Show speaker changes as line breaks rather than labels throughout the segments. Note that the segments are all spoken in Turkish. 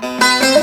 Música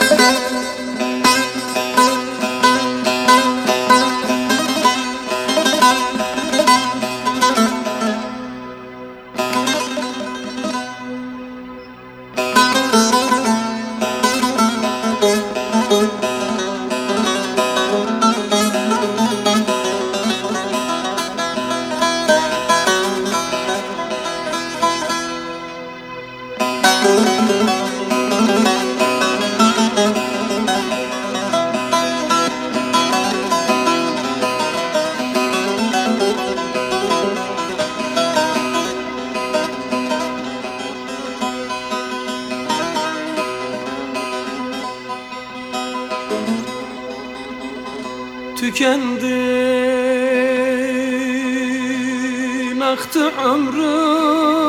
Tükendin aktı ömrüm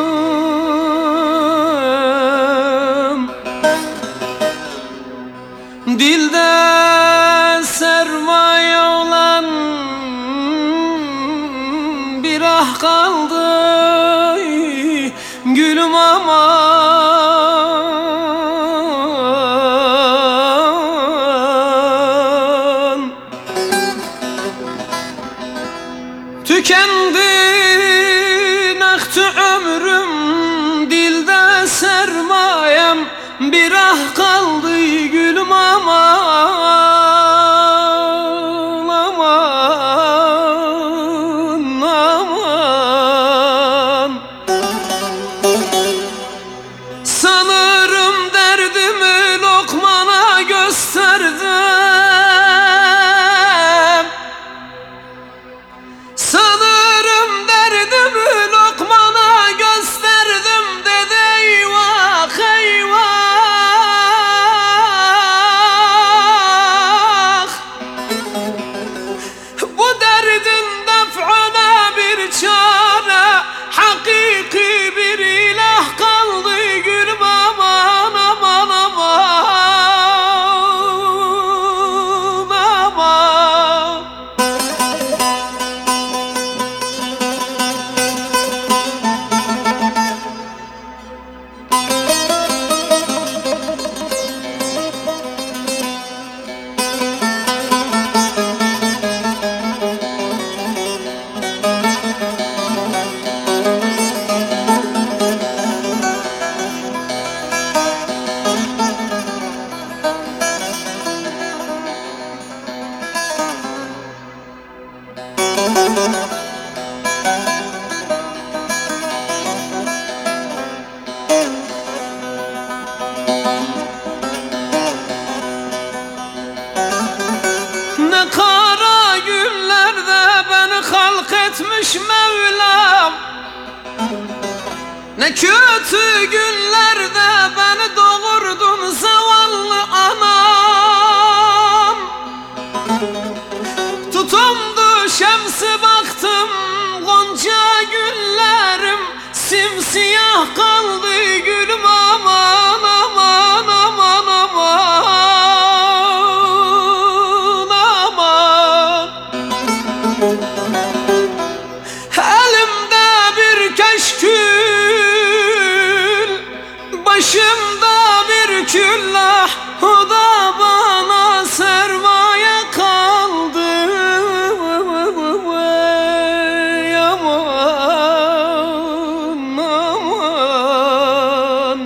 Tükendi aktı ömrüm Dilde sermayem. Bir ah kaldı gülüm aman halk etmiş Mevlam. Ne kötü günlerde beni doğurdun zavallı anam. Tutumdu şemsi baktım Gonca güllerim Simsiyah kaldı gülüm Başımda bir küllah O da bana sermaye kaldı. Aman aman.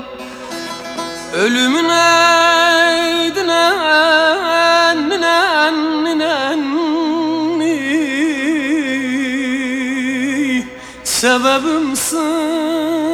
Ölümün Sebebimsin